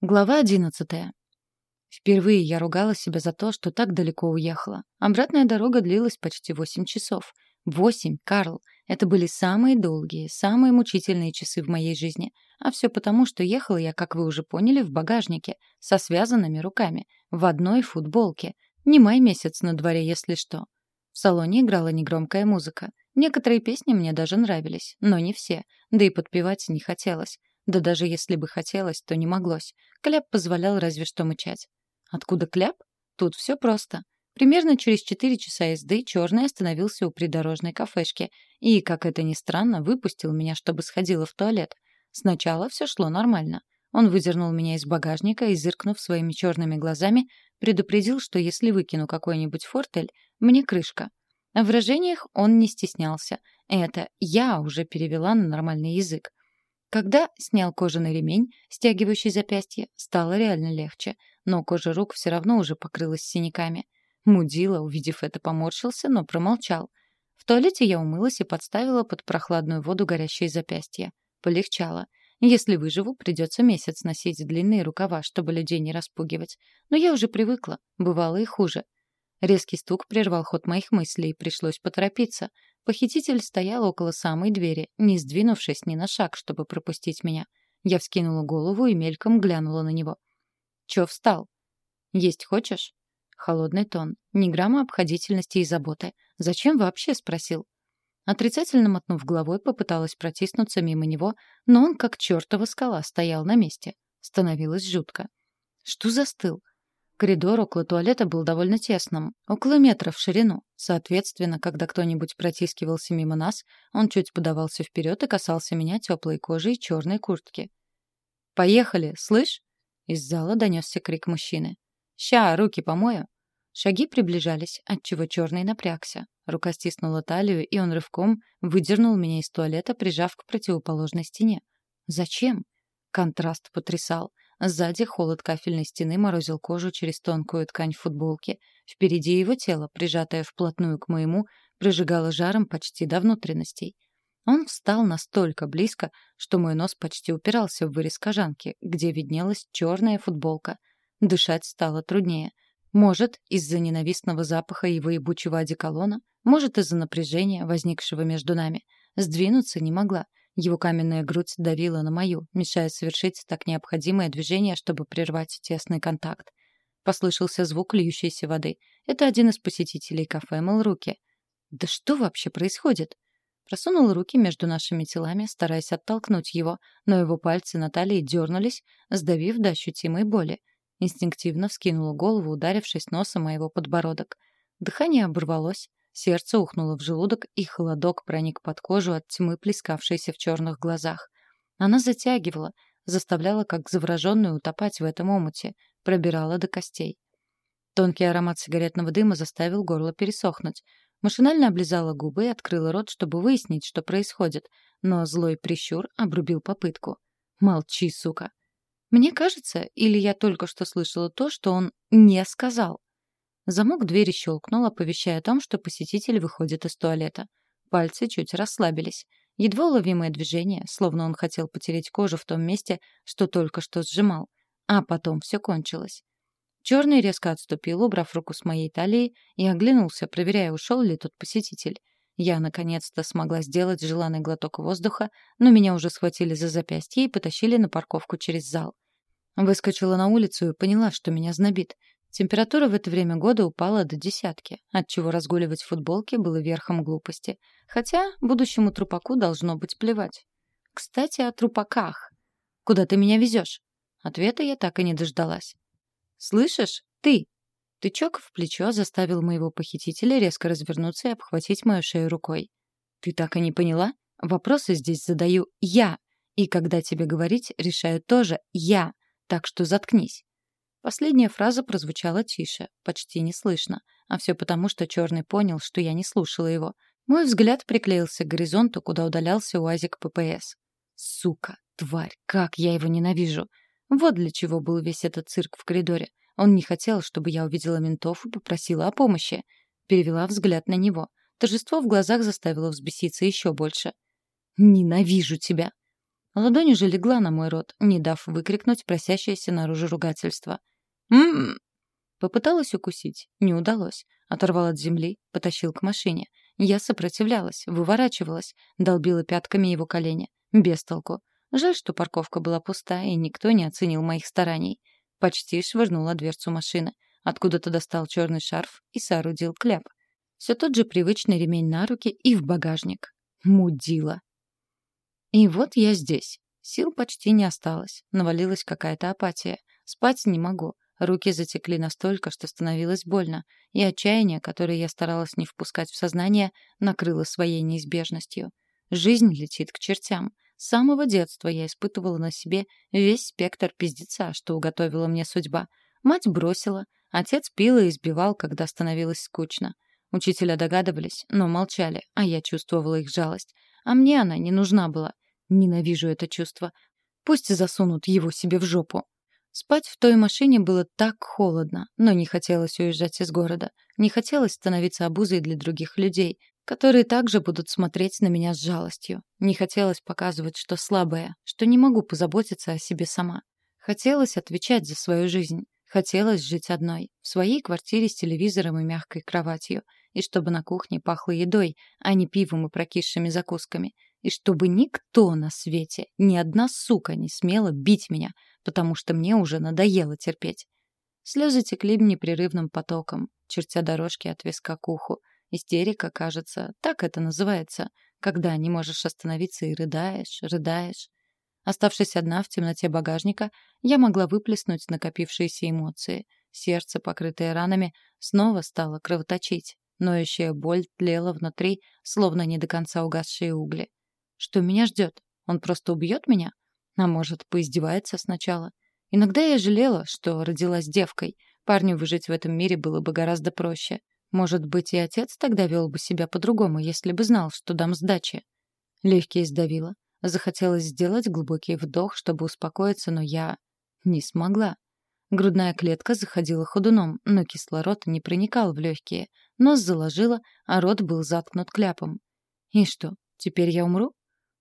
Глава одиннадцатая. Впервые я ругала себя за то, что так далеко уехала. Обратная дорога длилась почти восемь часов. Восемь, Карл. Это были самые долгие, самые мучительные часы в моей жизни. А все потому, что ехала я, как вы уже поняли, в багажнике, со связанными руками, в одной футболке. Не май месяц на дворе, если что. В салоне играла негромкая музыка. Некоторые песни мне даже нравились, но не все. Да и подпевать не хотелось. Да даже если бы хотелось, то не моглось. Кляп позволял разве что мычать. Откуда кляп? Тут все просто. Примерно через четыре часа езды черный остановился у придорожной кафешки и, как это ни странно, выпустил меня, чтобы сходила в туалет. Сначала все шло нормально. Он выдернул меня из багажника и, зыркнув своими черными глазами, предупредил, что если выкину какой-нибудь фортель, мне крышка. В выражениях он не стеснялся. Это я уже перевела на нормальный язык. Когда снял кожаный ремень, стягивающий запястье, стало реально легче, но кожа рук все равно уже покрылась синяками. Мудила, увидев это, поморщился, но промолчал. В туалете я умылась и подставила под прохладную воду горящие запястья. Полегчало. Если выживу, придется месяц носить длинные рукава, чтобы людей не распугивать. Но я уже привыкла, бывало и хуже. Резкий стук прервал ход моих мыслей, пришлось поторопиться. Похититель стоял около самой двери, не сдвинувшись ни на шаг, чтобы пропустить меня. Я вскинула голову и мельком глянула на него. «Чё встал?» «Есть хочешь?» Холодный тон. Ни грамма обходительности и заботы. «Зачем вообще?» — спросил. Отрицательно мотнув головой, попыталась протиснуться мимо него, но он, как чертова скала, стоял на месте. Становилось жутко. «Что застыл?» Коридор около туалета был довольно тесным, около метра в ширину. Соответственно, когда кто-нибудь протискивался мимо нас, он чуть подавался вперед и касался меня теплой кожей и черной куртки. «Поехали, слышь?» Из зала донесся крик мужчины. «Ща, руки помою!» Шаги приближались, отчего черный напрягся. Рука стиснула талию, и он рывком выдернул меня из туалета, прижав к противоположной стене. «Зачем?» Контраст потрясал. Сзади холод кафельной стены морозил кожу через тонкую ткань футболки. Впереди его тело, прижатое вплотную к моему, прижигало жаром почти до внутренностей. Он встал настолько близко, что мой нос почти упирался в вырез кожанки, где виднелась черная футболка. Дышать стало труднее. Может, из-за ненавистного запаха его ебучего одеколона, может, из-за напряжения, возникшего между нами. Сдвинуться не могла — его каменная грудь давила на мою, мешая совершить так необходимое движение, чтобы прервать тесный контакт. Послышался звук льющейся воды. Это один из посетителей кафе мыл руки. «Да что вообще происходит?» Просунул руки между нашими телами, стараясь оттолкнуть его, но его пальцы на талии дернулись, сдавив до ощутимой боли. Инстинктивно вскинул голову, ударившись носом о его подбородок. Дыхание оборвалось, Сердце ухнуло в желудок, и холодок проник под кожу от тьмы, плескавшейся в черных глазах. Она затягивала, заставляла, как завороженную, утопать в этом омуте, пробирала до костей. Тонкий аромат сигаретного дыма заставил горло пересохнуть. Машинально облизала губы и открыла рот, чтобы выяснить, что происходит, но злой прищур обрубил попытку. «Молчи, сука!» Мне кажется, или я только что слышала то, что он не сказал. Замок двери щелкнул, оповещая о том, что посетитель выходит из туалета. Пальцы чуть расслабились. Едва уловимое движение, словно он хотел потереть кожу в том месте, что только что сжимал. А потом все кончилось. Черный резко отступил, убрав руку с моей талии, и оглянулся, проверяя, ушел ли тот посетитель. Я, наконец-то, смогла сделать желанный глоток воздуха, но меня уже схватили за запястье и потащили на парковку через зал. Выскочила на улицу и поняла, что меня знобит. Температура в это время года упала до десятки, отчего разгуливать в футболке было верхом глупости. Хотя будущему трупаку должно быть плевать. Кстати, о трупаках. «Куда ты меня везешь?» Ответа я так и не дождалась. «Слышишь? Ты!» Тычок в плечо заставил моего похитителя резко развернуться и обхватить мою шею рукой. «Ты так и не поняла? Вопросы здесь задаю я. И когда тебе говорить, решаю тоже я. Так что заткнись». Последняя фраза прозвучала тише, почти не слышно. А все потому, что Черный понял, что я не слушала его. Мой взгляд приклеился к горизонту, куда удалялся УАЗик ППС. Сука, тварь, как я его ненавижу. Вот для чего был весь этот цирк в коридоре. Он не хотел, чтобы я увидела ментов и попросила о помощи. Перевела взгляд на него. Торжество в глазах заставило взбеситься еще больше. «Ненавижу тебя!» Ладонь уже легла на мой рот, не дав выкрикнуть просящееся наружу ругательство. «М-м-м!» Попыталась укусить. Не удалось. Оторвал от земли, потащил к машине. Я сопротивлялась, выворачивалась, долбила пятками его колени. Без толку. Жаль, что парковка была пуста, и никто не оценил моих стараний. Почти швырнула дверцу машины. Откуда-то достал черный шарф и соорудил кляп. Все тот же привычный ремень на руки и в багажник. Мудила. И вот я здесь. Сил почти не осталось. Навалилась какая-то апатия. Спать не могу. Руки затекли настолько, что становилось больно, и отчаяние, которое я старалась не впускать в сознание, накрыло своей неизбежностью. Жизнь летит к чертям. С самого детства я испытывала на себе весь спектр пиздеца, что уготовила мне судьба. Мать бросила, отец пил и избивал, когда становилось скучно. Учителя догадывались, но молчали, а я чувствовала их жалость. А мне она не нужна была. Ненавижу это чувство. Пусть засунут его себе в жопу. Спать в той машине было так холодно, но не хотелось уезжать из города. Не хотелось становиться обузой для других людей, которые также будут смотреть на меня с жалостью. Не хотелось показывать, что слабая, что не могу позаботиться о себе сама. Хотелось отвечать за свою жизнь. Хотелось жить одной, в своей квартире с телевизором и мягкой кроватью, и чтобы на кухне пахло едой, а не пивом и прокисшими закусками, и чтобы никто на свете, ни одна сука не смела бить меня, потому что мне уже надоело терпеть. Слезы текли непрерывным потоком, чертя дорожки от виска к уху. Истерика, кажется, так это называется, когда не можешь остановиться и рыдаешь, рыдаешь. Оставшись одна в темноте багажника, я могла выплеснуть накопившиеся эмоции. Сердце, покрытое ранами, снова стало кровоточить. Ноющая боль тлела внутри, словно не до конца угасшие угли. Что меня ждет? Он просто убьет меня? А может, поиздевается сначала. Иногда я жалела, что родилась девкой. Парню выжить в этом мире было бы гораздо проще. Может быть, и отец тогда вел бы себя по-другому, если бы знал, что дам сдачи. Легкие сдавило. Захотелось сделать глубокий вдох, чтобы успокоиться, но я не смогла. Грудная клетка заходила ходуном, но кислород не проникал в легкие. Нос заложило, а рот был заткнут кляпом. И что, теперь я умру?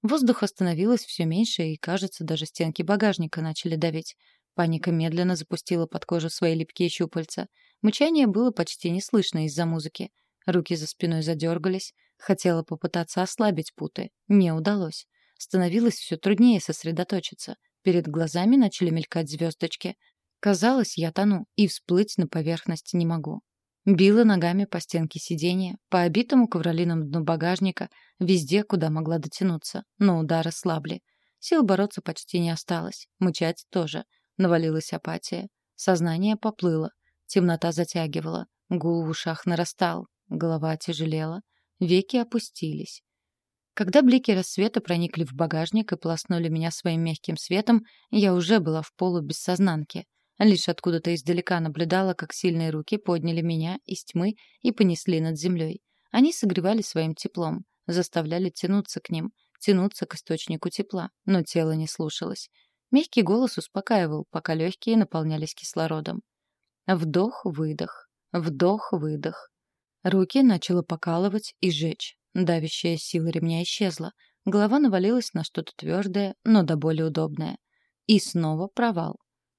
Воздуха становилось все меньше, и, кажется, даже стенки багажника начали давить. Паника медленно запустила под кожу свои липкие щупальца. Мычание было почти не слышно из-за музыки. Руки за спиной задергались. Хотела попытаться ослабить путы. Не удалось. Становилось все труднее сосредоточиться. Перед глазами начали мелькать звездочки. Казалось, я тону, и всплыть на поверхность не могу. Била ногами по стенке сиденья, по обитому ковролином дну багажника, везде, куда могла дотянуться, но удары слабли. Сил бороться почти не осталось, мычать тоже. Навалилась апатия. Сознание поплыло. Темнота затягивала. Гул в ушах нарастал. Голова тяжелела. Веки опустились. Когда блики рассвета проникли в багажник и полоснули меня своим мягким светом, я уже была в полу без сознанки. Лишь откуда-то издалека наблюдала, как сильные руки подняли меня из тьмы и понесли над землей. Они согревали своим теплом, заставляли тянуться к ним, тянуться к источнику тепла, но тело не слушалось. Мягкий голос успокаивал, пока легкие наполнялись кислородом. Вдох-выдох, вдох-выдох. Руки начало покалывать и жечь. Давящая сила ремня исчезла. Голова навалилась на что-то твердое, но до боли удобное. И снова провал.